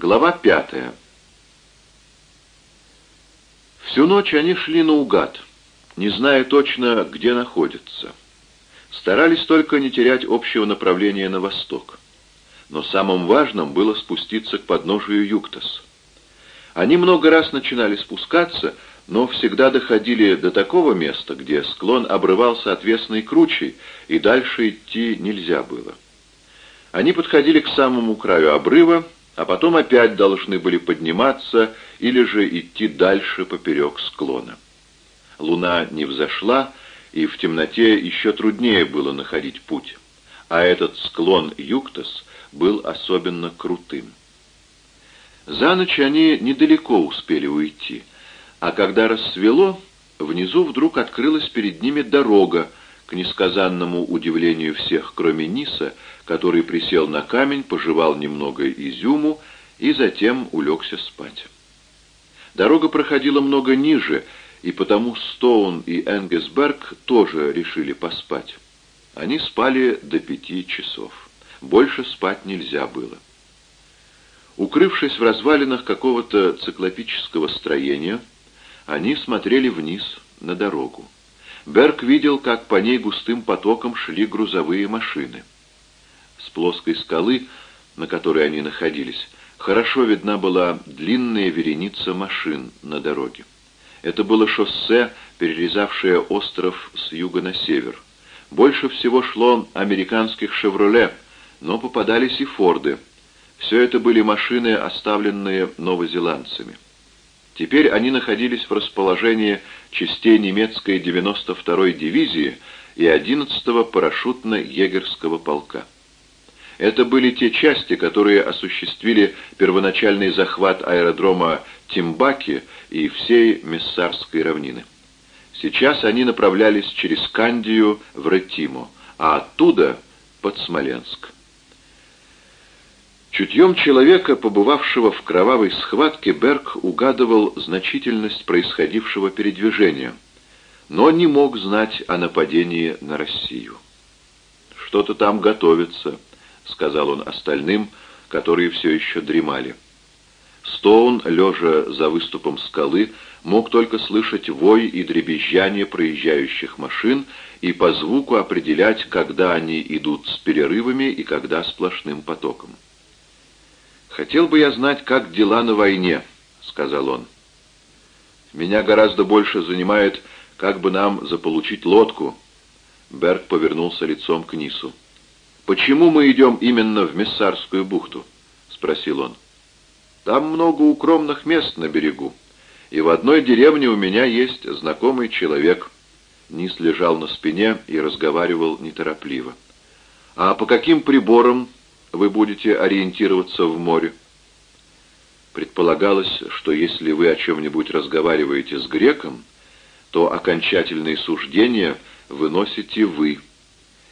Глава пятая. Всю ночь они шли наугад, не зная точно, где находятся. Старались только не терять общего направления на восток. Но самым важным было спуститься к подножию Юктас. Они много раз начинали спускаться, но всегда доходили до такого места, где склон обрывался отвесной кручей, и дальше идти нельзя было. Они подходили к самому краю обрыва, а потом опять должны были подниматься или же идти дальше поперек склона. Луна не взошла, и в темноте еще труднее было находить путь, а этот склон Юктас был особенно крутым. За ночь они недалеко успели уйти, а когда рассвело, внизу вдруг открылась перед ними дорога, к несказанному удивлению всех, кроме Ниса, который присел на камень, пожевал немного изюму и затем улегся спать. Дорога проходила много ниже, и потому Стоун и Энгесберг тоже решили поспать. Они спали до пяти часов. Больше спать нельзя было. Укрывшись в развалинах какого-то циклопического строения, они смотрели вниз на дорогу. Берг видел, как по ней густым потоком шли грузовые машины. С плоской скалы, на которой они находились, хорошо видна была длинная вереница машин на дороге. Это было шоссе, перерезавшее остров с юга на север. Больше всего шло американских «Шевроле», но попадались и «Форды». Все это были машины, оставленные новозеландцами. Теперь они находились в расположении частей немецкой 92-й дивизии и 11-го парашютно-егерского полка. Это были те части, которые осуществили первоначальный захват аэродрома Тимбаки и всей Мессарской равнины. Сейчас они направлялись через Кандию в Ретимо, а оттуда под Смоленск. Чутьем человека, побывавшего в кровавой схватке, Берг угадывал значительность происходившего передвижения, но не мог знать о нападении на Россию. «Что-то там готовится», — сказал он остальным, которые все еще дремали. Стоун, лежа за выступом скалы, мог только слышать вой и дребезжание проезжающих машин и по звуку определять, когда они идут с перерывами и когда сплошным потоком. «Хотел бы я знать, как дела на войне», — сказал он. «Меня гораздо больше занимает, как бы нам заполучить лодку». Берг повернулся лицом к Нису. «Почему мы идем именно в Мессарскую бухту?» — спросил он. «Там много укромных мест на берегу, и в одной деревне у меня есть знакомый человек». Нис лежал на спине и разговаривал неторопливо. «А по каким приборам вы будете ориентироваться в море. Предполагалось, что если вы о чем-нибудь разговариваете с греком, то окончательные суждения выносите вы,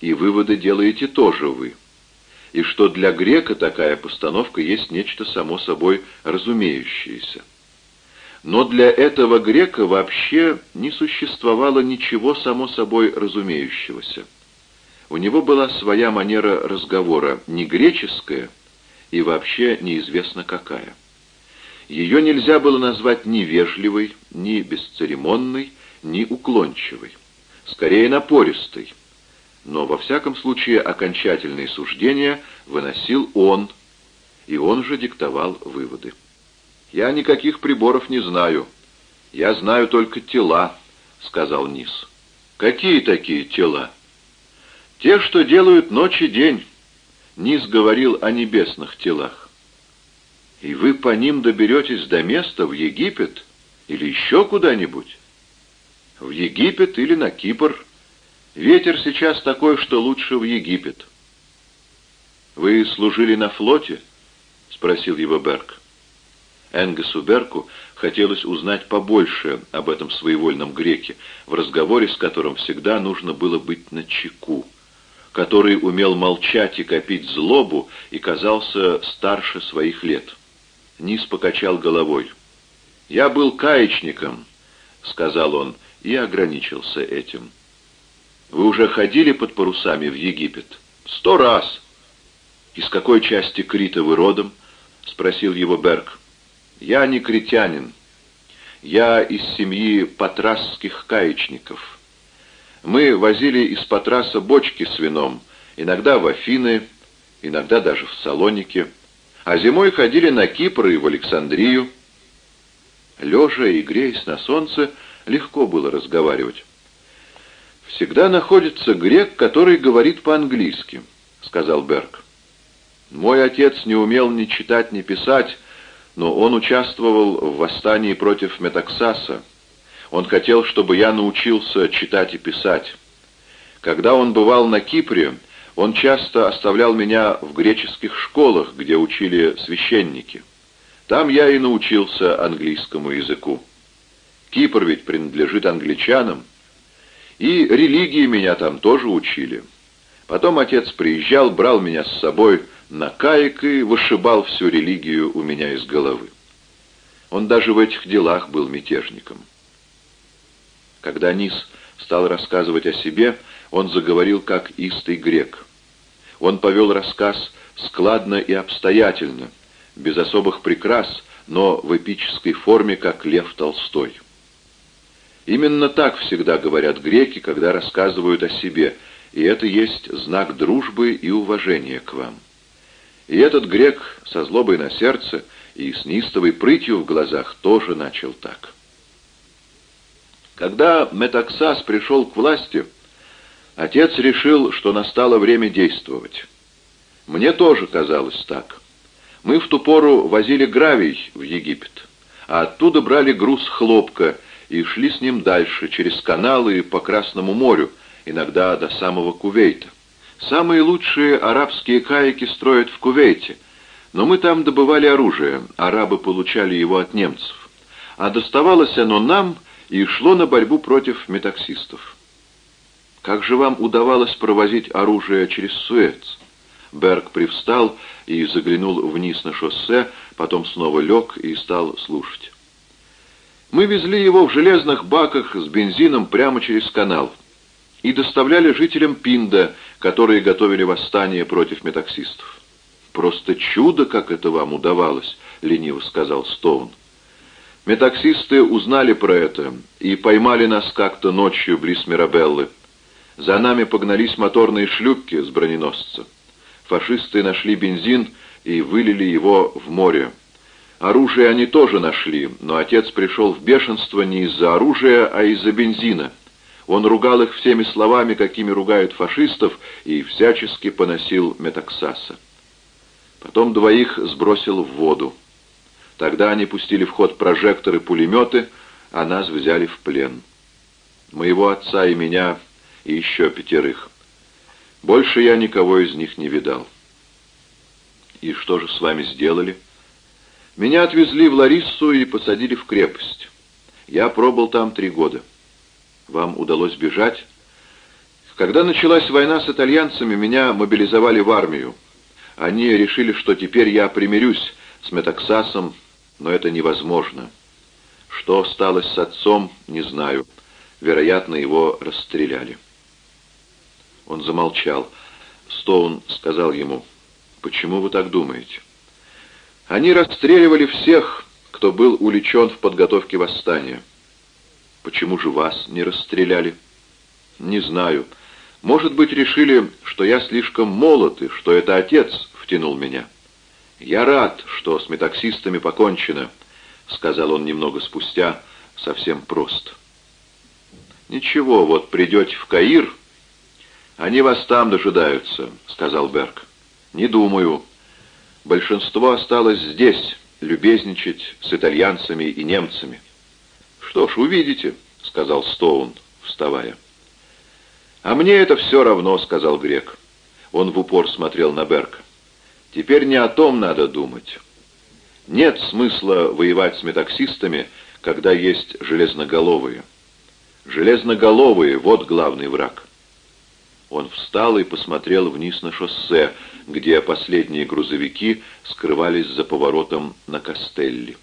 и выводы делаете тоже вы, и что для грека такая постановка есть нечто само собой разумеющееся. Но для этого грека вообще не существовало ничего само собой разумеющегося. У него была своя манера разговора, не греческая и вообще неизвестно какая. Ее нельзя было назвать ни вежливой, ни бесцеремонной, ни уклончивой. Скорее напористой. Но во всяком случае окончательные суждения выносил он, и он же диктовал выводы. «Я никаких приборов не знаю. Я знаю только тела», — сказал Низ. «Какие такие тела?» Те, что делают ночь и день. Низ говорил о небесных телах. И вы по ним доберетесь до места, в Египет или еще куда-нибудь? В Египет или на Кипр. Ветер сейчас такой, что лучше в Египет. «Вы служили на флоте?» — спросил его Берг. Энгесу Берку хотелось узнать побольше об этом своевольном греке, в разговоре с которым всегда нужно было быть на чеку который умел молчать и копить злобу и казался старше своих лет. Низ покачал головой. «Я был каечником», — сказал он, и ограничился этим. «Вы уже ходили под парусами в Египет?» «Сто раз». «Из какой части Крита вы родом?» — спросил его Берг. «Я не критянин. Я из семьи патрасских каечников. Мы возили из Патраса бочки с вином, иногда в Афины, иногда даже в Салоники, а зимой ходили на Кипр и в Александрию. Лежа и греясь на солнце, легко было разговаривать. «Всегда находится грек, который говорит по-английски», — сказал Берг. «Мой отец не умел ни читать, ни писать, но он участвовал в восстании против Метаксаса. Он хотел, чтобы я научился читать и писать. Когда он бывал на Кипре, он часто оставлял меня в греческих школах, где учили священники. Там я и научился английскому языку. Кипр ведь принадлежит англичанам. И религии меня там тоже учили. Потом отец приезжал, брал меня с собой на каек и вышибал всю религию у меня из головы. Он даже в этих делах был мятежником. Когда Низ стал рассказывать о себе, он заговорил как истый грек. Он повел рассказ складно и обстоятельно, без особых прикрас, но в эпической форме, как Лев Толстой. Именно так всегда говорят греки, когда рассказывают о себе, и это есть знак дружбы и уважения к вам. И этот грек со злобой на сердце и с неистовой прытью в глазах тоже начал так. Когда Метаксас пришел к власти, отец решил, что настало время действовать. Мне тоже казалось так. Мы в ту пору возили гравий в Египет, а оттуда брали груз хлопка и шли с ним дальше, через каналы по Красному морю, иногда до самого Кувейта. Самые лучшие арабские каяки строят в Кувейте, но мы там добывали оружие, арабы получали его от немцев. А доставалось оно нам и шло на борьбу против метаксистов. Как же вам удавалось провозить оружие через Суэц? Берг привстал и заглянул вниз на шоссе, потом снова лег и стал слушать. Мы везли его в железных баках с бензином прямо через канал и доставляли жителям Пинда, которые готовили восстание против метаксистов. «Просто чудо, как это вам удавалось», — лениво сказал Стоун. Метаксисты узнали про это и поймали нас как-то ночью близ Мирабеллы. За нами погнались моторные шлюпки с броненосца. Фашисты нашли бензин и вылили его в море. Оружие они тоже нашли, но отец пришел в бешенство не из-за оружия, а из-за бензина. Он ругал их всеми словами, какими ругают фашистов, и всячески поносил Метаксаса. Потом двоих сбросил в воду. Тогда они пустили в ход прожекторы-пулеметы, а нас взяли в плен. Моего отца и меня, и еще пятерых. Больше я никого из них не видал. И что же с вами сделали? Меня отвезли в Лариссу и посадили в крепость. Я пробыл там три года. Вам удалось бежать? Когда началась война с итальянцами, меня мобилизовали в армию. Они решили, что теперь я примирюсь с Метаксасом, но это невозможно. Что стало с отцом, не знаю. Вероятно, его расстреляли. Он замолчал. Стоун сказал ему, «Почему вы так думаете?» «Они расстреливали всех, кто был увлечен в подготовке восстания». «Почему же вас не расстреляли?» «Не знаю. Может быть, решили, что я слишком молод и что это отец втянул меня». «Я рад, что с метаксистами покончено», — сказал он немного спустя, совсем просто. «Ничего, вот придете в Каир, они вас там дожидаются», — сказал Берг. «Не думаю. Большинство осталось здесь, любезничать с итальянцами и немцами». «Что ж, увидите», — сказал Стоун, вставая. «А мне это все равно», — сказал Грек. Он в упор смотрел на Берка. Теперь не о том надо думать. Нет смысла воевать с метаксистами, когда есть железноголовые. Железноголовые — вот главный враг. Он встал и посмотрел вниз на шоссе, где последние грузовики скрывались за поворотом на Костелли.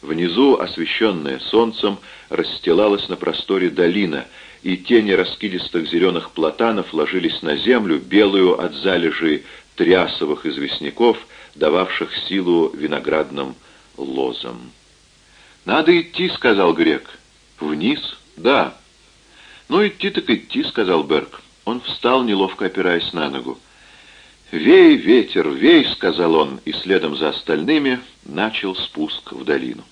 Внизу, освещенная солнцем, расстилалась на просторе долина, и тени раскидистых зеленых платанов ложились на землю, белую от залежей трясовых известняков, дававших силу виноградным лозам. «Надо идти», — сказал Грек. «Вниз?» «Да». «Ну, идти так идти», — сказал Берг. Он встал, неловко опираясь на ногу. «Вей, ветер, вей!» — сказал он, и следом за остальными начал спуск в долину.